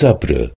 sabrı